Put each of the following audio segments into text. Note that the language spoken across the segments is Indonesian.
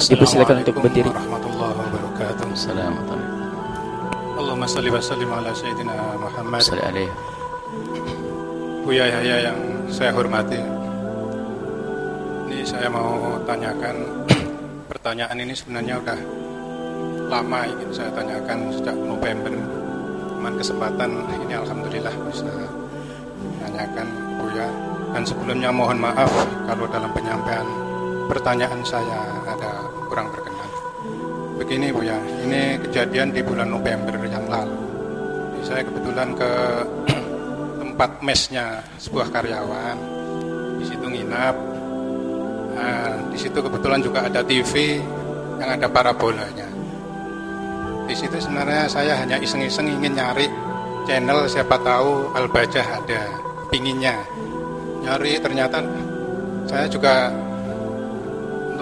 Dipersilakan untuk berdiri. warahmatullahi wabarakatuh. Assalamualaikum. Allahumma salli wa sallim ala Sayyidina Muhammad. Salli alaihi. Buya Yahya yang saya hormati. Ini saya mau tanyakan pertanyaan ini sebenarnya udah lama ingin saya tanyakan sejak November. Cuman kesempatan ini alhamdulillah bisa tanyakan Buya. Dan sebelumnya mohon maaf kalau dalam penyampaian pertanyaan saya ada kurang berkenan. Begini Bu ya, ini kejadian di bulan November yang lalu. Jadi saya kebetulan ke tempat mesnya sebuah karyawan. Di situ nginap. Nah, di situ kebetulan juga ada TV yang ada parabolanya. Di situ sebenarnya saya hanya iseng-iseng ingin nyari channel siapa tahu Al-Bajah ada pinginnya. Nyari ternyata saya juga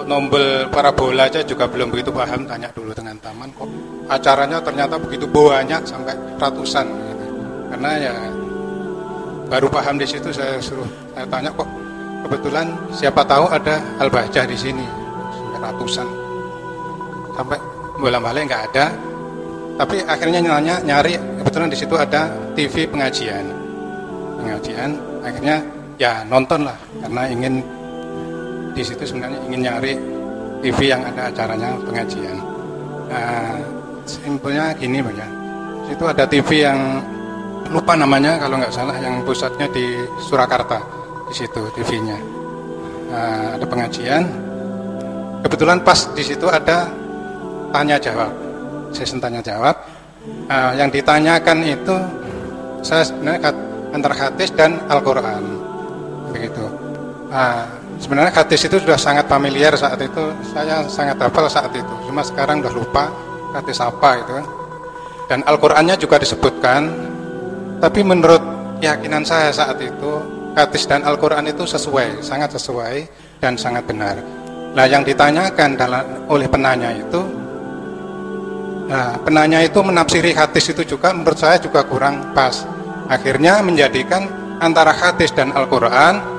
nombel parabola aja juga belum begitu paham tanya dulu dengan taman kok acaranya ternyata begitu banyak sampai ratusan gitu. karena ya baru paham di situ saya suruh saya tanya kok kebetulan siapa tahu ada al-bahjah di sini. Sampai ratusan. Sampai bola balik nggak ada. Tapi akhirnya nanya nyari kebetulan di situ ada TV pengajian. Pengajian akhirnya ya nonton lah karena ingin di situ sebenarnya ingin nyari TV yang ada acaranya pengajian. Nah, simpelnya gini Bang ya. Situ ada TV yang lupa namanya kalau nggak salah yang pusatnya di Surakarta di situ TV-nya. Nah, ada pengajian. Kebetulan pas di situ ada tanya jawab. Sesi tanya jawab. Nah, yang ditanyakan itu saya sebenarnya antara hadis dan Al-Qur'an. Begitu. Nah, sebenarnya hadis itu sudah sangat familiar saat itu. Saya sangat hafal saat itu. Cuma sekarang udah lupa hadis apa itu kan. Dan Al-Qur'annya juga disebutkan. Tapi menurut keyakinan saya saat itu hadis dan Al-Qur'an itu sesuai sangat sesuai dan sangat benar. Nah yang ditanyakan dalam, oleh penanya itu nah penanya itu menafsiri hadis itu juga menurut saya juga kurang pas. Akhirnya menjadikan antara hadis dan Al-Qur'an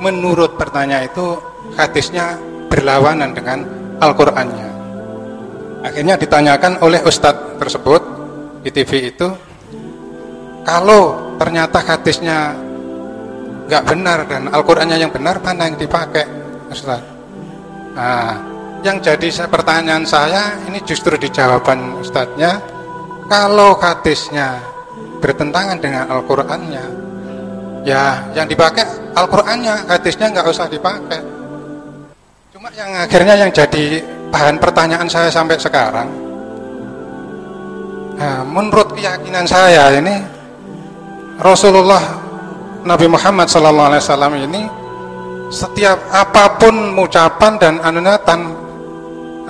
menurut pertanyaan itu hadisnya berlawanan dengan Al-Qur'annya. Akhirnya ditanyakan oleh ustadz tersebut di TV itu, kalau ternyata hadisnya nggak benar dan Al-Qur'annya yang benar, mana yang dipakai, Ustadz? Nah, yang jadi pertanyaan saya ini justru di jawaban ustadznya, kalau hadisnya bertentangan dengan Al-Qur'annya, ya yang dipakai Al-Qur'annya, hadisnya nggak usah dipakai. Cuma yang akhirnya yang jadi bahan pertanyaan saya sampai sekarang, nah, menurut keyakinan saya ini Rasulullah Nabi Muhammad SAW ini setiap apa pun ucapan dan anunatan,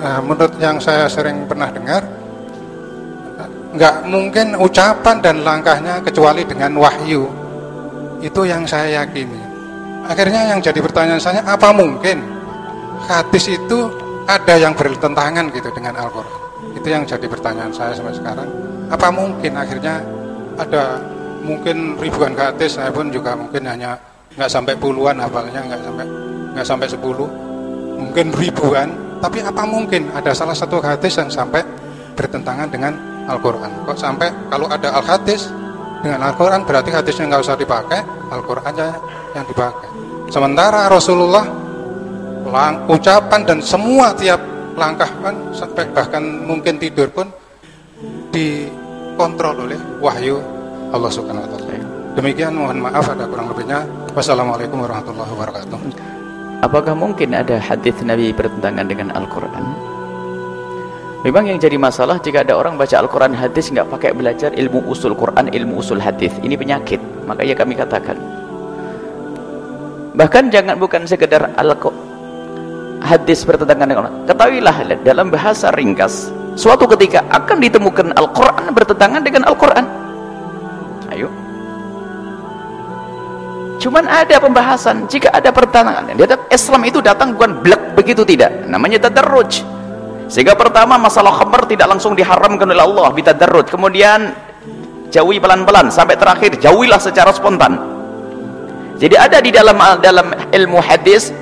nah, menurut yang saya sering pernah dengar, nggak mungkin ucapan dan langkahnya kecuali dengan wahyu itu yang saya yakini. Akhirnya yang jadi pertanyaan saya, apa mungkin hadis itu ada yang bertentangan gitu dengan Al-Quran? Itu yang jadi pertanyaan saya sampai sekarang. Apa mungkin akhirnya ada mungkin ribuan hadis, saya pun juga mungkin hanya nggak sampai puluhan hafalnya, nggak sampai nggak sampai sepuluh, mungkin ribuan. Tapi apa mungkin ada salah satu hadis yang sampai bertentangan dengan Al-Quran? Kok sampai kalau ada al-hadis dengan Al-Quran berarti hadisnya nggak usah dipakai, Al-Qurannya yang dipakai. Sementara Rasulullah lang, ucapan dan semua tiap langkah kan sampai bahkan mungkin tidur pun dikontrol oleh wahyu Allah Subhanahu wa taala. Demikian mohon maaf ada kurang lebihnya. Wassalamualaikum warahmatullahi wabarakatuh. Apakah mungkin ada hadis Nabi bertentangan dengan Al-Quran? Memang yang jadi masalah jika ada orang baca Al-Quran hadis nggak pakai belajar ilmu usul Quran, ilmu usul hadis. Ini penyakit. Makanya kami katakan. Bahkan jangan bukan sekedar al hadis bertentangan dengan Allah. Ketahuilah dalam bahasa ringkas, suatu ketika akan ditemukan Al-Quran bertentangan dengan Al-Quran. Ayo. Cuman ada pembahasan jika ada pertentangan. Islam itu datang bukan blek begitu tidak. Namanya tadarruj. Sehingga pertama masalah khamr tidak langsung diharamkan oleh Allah bitadarruj. Kemudian jauhi pelan-pelan sampai terakhir jauhilah secara spontan. Jadi ada di dalam dalam ilmu hadis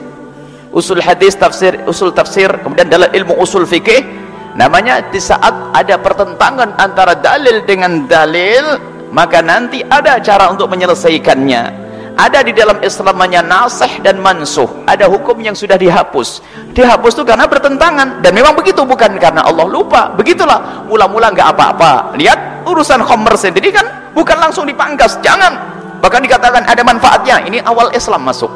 usul hadis tafsir usul tafsir kemudian dalam ilmu usul fikih namanya di saat ada pertentangan antara dalil dengan dalil maka nanti ada cara untuk menyelesaikannya ada di dalam Islam namanya nasih dan mansuh. Ada hukum yang sudah dihapus. Dihapus itu karena bertentangan. Dan memang begitu bukan karena Allah lupa. Begitulah. Mula-mula nggak apa-apa. Lihat urusan khomer sendiri kan? Bukan langsung dipangkas. Jangan. Bahkan dikatakan ada manfaatnya. Ini awal Islam masuk.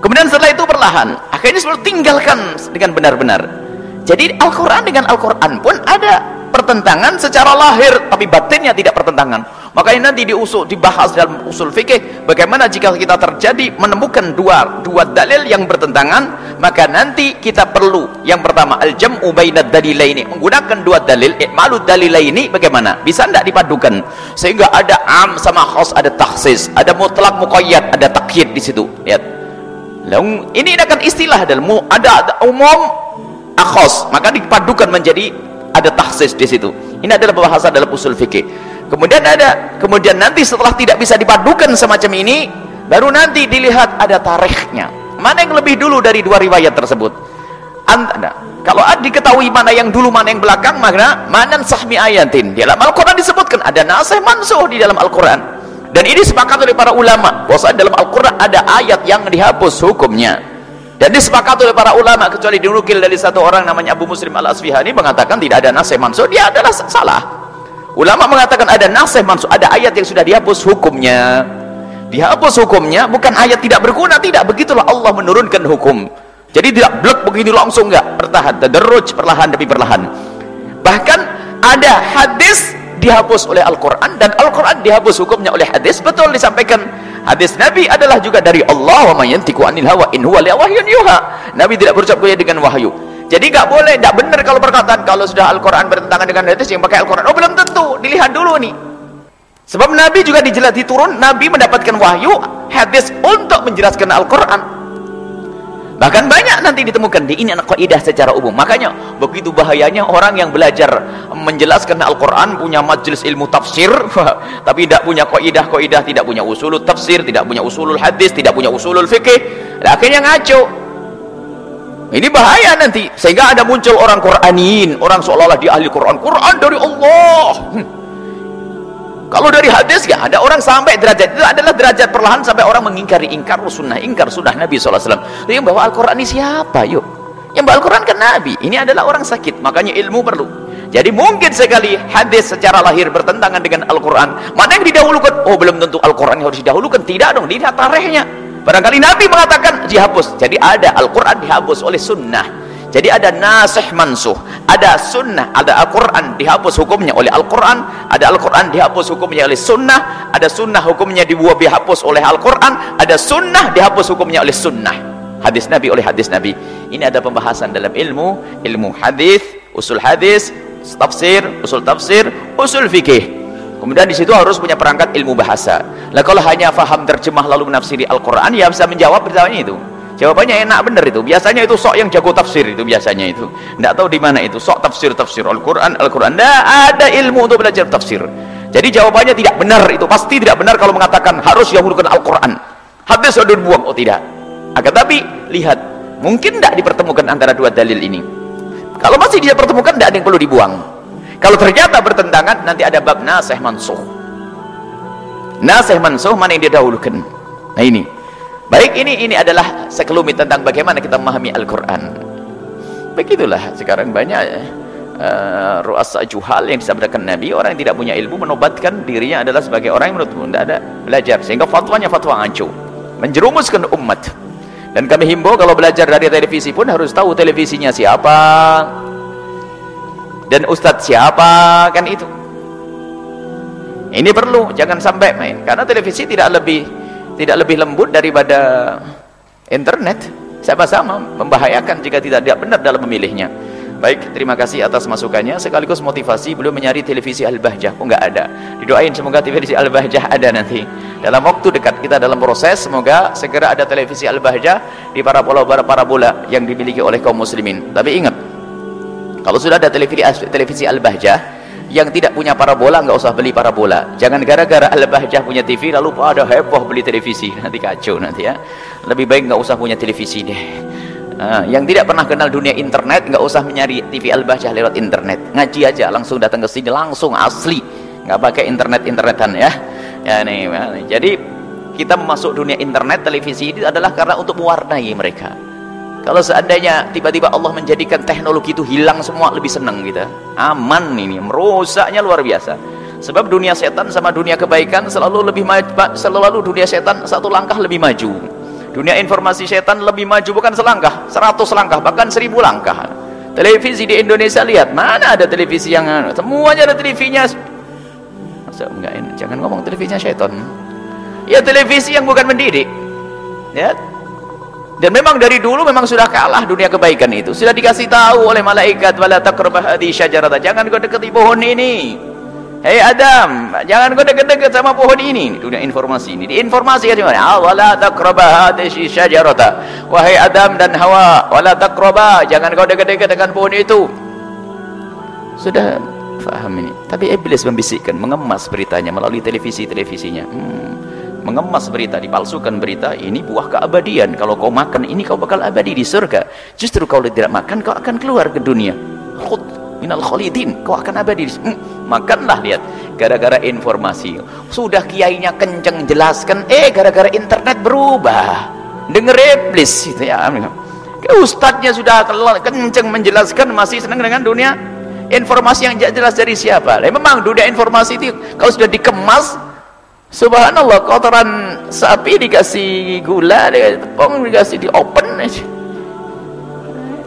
Kemudian setelah itu perlahan. Akhirnya sebenarnya tinggalkan dengan benar-benar jadi Al-Quran dengan Al-Quran pun ada pertentangan secara lahir tapi batinnya tidak pertentangan. Makanya nanti diusul dibahas dalam usul fikih bagaimana jika kita terjadi menemukan dua dua dalil yang bertentangan maka nanti kita perlu yang pertama al-jam'u bainad dalilaini. Menggunakan dua dalil i'malu dalilaini bagaimana? Bisa tidak dipadukan? Sehingga ada am sama khas ada takhsis ada mutlak muqayyad ada takyid di situ. Lihat. Ini akan istilah dalam ada, ada umum akhos. Maka dipadukan menjadi ada takhsis di situ. Ini adalah bahasa dalam usul fikih. Kemudian ada kemudian nanti setelah tidak bisa dipadukan semacam ini baru nanti dilihat ada tarikhnya. Mana yang lebih dulu dari dua riwayat tersebut? Anda, kalau diketahui mana yang dulu mana yang belakang mana mana sahmi ayatin. Di dalam Al-Quran disebutkan ada nasih mansuh di dalam Al-Quran. Dan ini sepakat oleh para ulama. Bahwa dalam Al-Quran ada ayat yang dihapus hukumnya dan disepakati oleh para ulama kecuali dinukil dari satu orang namanya Abu Muslim Al-Asfihani mengatakan tidak ada nasih mansuh dia adalah salah. Ulama mengatakan ada nasih mansuh ada ayat yang sudah dihapus hukumnya. Dihapus hukumnya bukan ayat tidak berguna tidak. Begitulah Allah menurunkan hukum. Jadi tidak blek begini langsung enggak bertahan tadarruj perlahan demi perlahan. Bahkan ada hadis dihapus oleh Al-Quran dan Al-Quran dihapus hukumnya oleh hadis. Betul disampaikan. Hadis Nabi adalah juga dari Allah wa mayantiku anil hawa in huwa wahyun yuha. Nabi tidak berucap dengan wahyu. Jadi nggak boleh nggak benar kalau perkataan kalau sudah Al-Quran bertentangan dengan hadis yang pakai Al-Quran. Oh belum tentu. Dilihat dulu nih sebab Nabi juga dijelas turun Nabi mendapatkan wahyu hadis untuk menjelaskan Al-Quran bahkan banyak nanti ditemukan di ini anak kaidah secara umum. Makanya begitu bahayanya orang yang belajar menjelaskan Al-Quran punya majelis ilmu tafsir tapi tidak punya kaidah-kaidah tidak punya usulul tafsir tidak punya usulul hadis tidak punya usulul fikih akhirnya ngaco. Ini bahaya nanti sehingga ada muncul orang Quranin orang seolah-olah di ahli Quran. Quran dari Allah. Hmm. Kalau dari hadis ya ada orang sampai derajat itu adalah derajat perlahan sampai orang mengingkari ingkar sunnah ingkar sunnah Nabi SAW. Yang bawa Al-Quran ini siapa yuk? Yang bawa Al-Quran kan Nabi. Ini adalah orang sakit makanya ilmu perlu. Jadi mungkin sekali hadis secara lahir bertentangan dengan Al-Quran. Mana yang didahulukan? Oh belum tentu Al-Quran harus didahulukan. Tidak dong, lihat tarikhnya. Barangkali Nabi mengatakan dihapus. Jadi ada Al-Quran dihapus oleh sunnah jadi ada nasih mansuh ada sunnah ada Al-Quran dihapus hukumnya oleh Al-Quran ada Al-Quran dihapus hukumnya oleh sunnah ada sunnah hukumnya dibuat dihapus oleh Al-Quran ada sunnah dihapus hukumnya oleh sunnah. Hadis Nabi oleh hadis Nabi. Ini ada pembahasan dalam ilmu ilmu hadis usul hadis tafsir usul tafsir usul fikih. Kemudian di situ harus punya perangkat ilmu bahasa. Lah kalau hanya faham terjemah lalu menafsiri Al-Quran ya bisa menjawab pertanyaan itu jawabannya enak bener itu. Biasanya itu sok yang jago tafsir itu biasanya itu. Tidak tahu di mana itu. Sok tafsir tafsir Al-Quran Al-Quran. Tidak ada ilmu untuk belajar tafsir. Jadi jawabannya tidak benar itu. Pasti tidak benar kalau mengatakan harus dahulukan Al-Quran. Hadis sudah dibuang oh tidak. Akan tapi lihat. Mungkin tidak dipertemukan antara dua dalil ini? Kalau masih dia pertemukan tidak ada yang perlu dibuang. Kalau ternyata bertentangan nanti ada bab nasih mansuh nasih mansuh mana yang dia dahulukan? Nah ini Baik ini ini adalah sekelumit tentang bagaimana kita memahami Al-Quran. Begitulah sekarang banyak uh, ruasa juhal yang disabdakan Nabi orang yang tidak punya ilmu menobatkan dirinya adalah sebagai orang yang menurut tidak ada belajar sehingga fatwanya fatwa ancu menjerumuskan umat dan kami himbau kalau belajar dari televisi pun harus tahu televisinya siapa dan ustadz siapa kan itu ini perlu jangan sampai main karena televisi tidak lebih tidak lebih lembut daripada internet sama-sama membahayakan jika tidak tidak benar dalam memilihnya. Baik terima kasih atas masukannya. Sekaligus motivasi belum mencari televisi Al-Bahjah. Oh enggak ada. Didoain semoga televisi Al-Bahjah ada nanti. Dalam waktu dekat kita dalam proses semoga segera ada televisi Al-Bahjah di para pulau para bola yang dimiliki oleh kaum muslimin. Tapi ingat kalau sudah ada televisi televisi Al-Bahjah yang tidak punya parabola nggak usah beli parabola. Jangan gara-gara Al-Bahjah punya TV lalu pada heboh beli televisi. Nanti kacau nanti ya. Lebih baik nggak usah punya televisi deh. Uh, yang tidak pernah kenal dunia internet nggak usah mencari TV Al-Bahjah lewat internet. Ngaji aja langsung datang ke sini langsung asli. Nggak pakai internet-internetan ya. Ya nih. Jadi kita masuk dunia internet televisi ini adalah karena untuk mewarnai mereka kalau seandainya tiba-tiba Allah menjadikan teknologi itu hilang semua lebih senang kita. Aman ini, merusaknya luar biasa. Sebab dunia setan sama dunia kebaikan selalu lebih maju, selalu dunia setan satu langkah lebih maju. Dunia informasi setan lebih maju bukan selangkah, seratus langkah, bahkan seribu langkah. Televisi di Indonesia lihat, mana ada televisi yang semuanya ada televisinya. Masa enggak jangan ngomong televisinya setan. Ya televisi yang bukan mendidik. Ya, dan memang dari dulu memang sudah kalah dunia kebaikan itu. Sudah dikasih tahu oleh malaikat wala taqrabah hadhihi syajarata. Jangan kau dekati pohon ini. Hei Adam, jangan kau dekat-dekat sama pohon ini. Dunia informasi ini. Di informasi kan ah, wala taqrabah hadhihi syajarata. Wahai Adam dan Hawa, wala taqrabah, jangan kau dekat-dekat dengan pohon itu. Sudah faham ini. Tapi iblis membisikkan, mengemas beritanya melalui televisi-televisinya. Hmm mengemas berita, dipalsukan berita, ini buah keabadian. Kalau kau makan ini kau bakal abadi di surga. Justru kalau tidak makan kau akan keluar ke dunia. Khud minal khalidin, kau akan abadi. Hmm, makanlah lihat. Gara-gara informasi. Sudah kiainya kenceng jelaskan, eh gara-gara internet berubah. Dengar iblis itu ya. Ustadznya sudah kenceng menjelaskan masih senang dengan dunia informasi yang jelas dari siapa. Memang dunia informasi itu kalau sudah dikemas Subhanallah kotoran sapi dikasih gula, dikasih tepung, dikasih di open aja.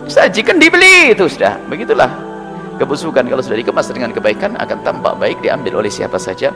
Sajikan dibeli itu sudah. Begitulah kebusukan kalau sudah dikemas dengan kebaikan akan tampak baik diambil oleh siapa saja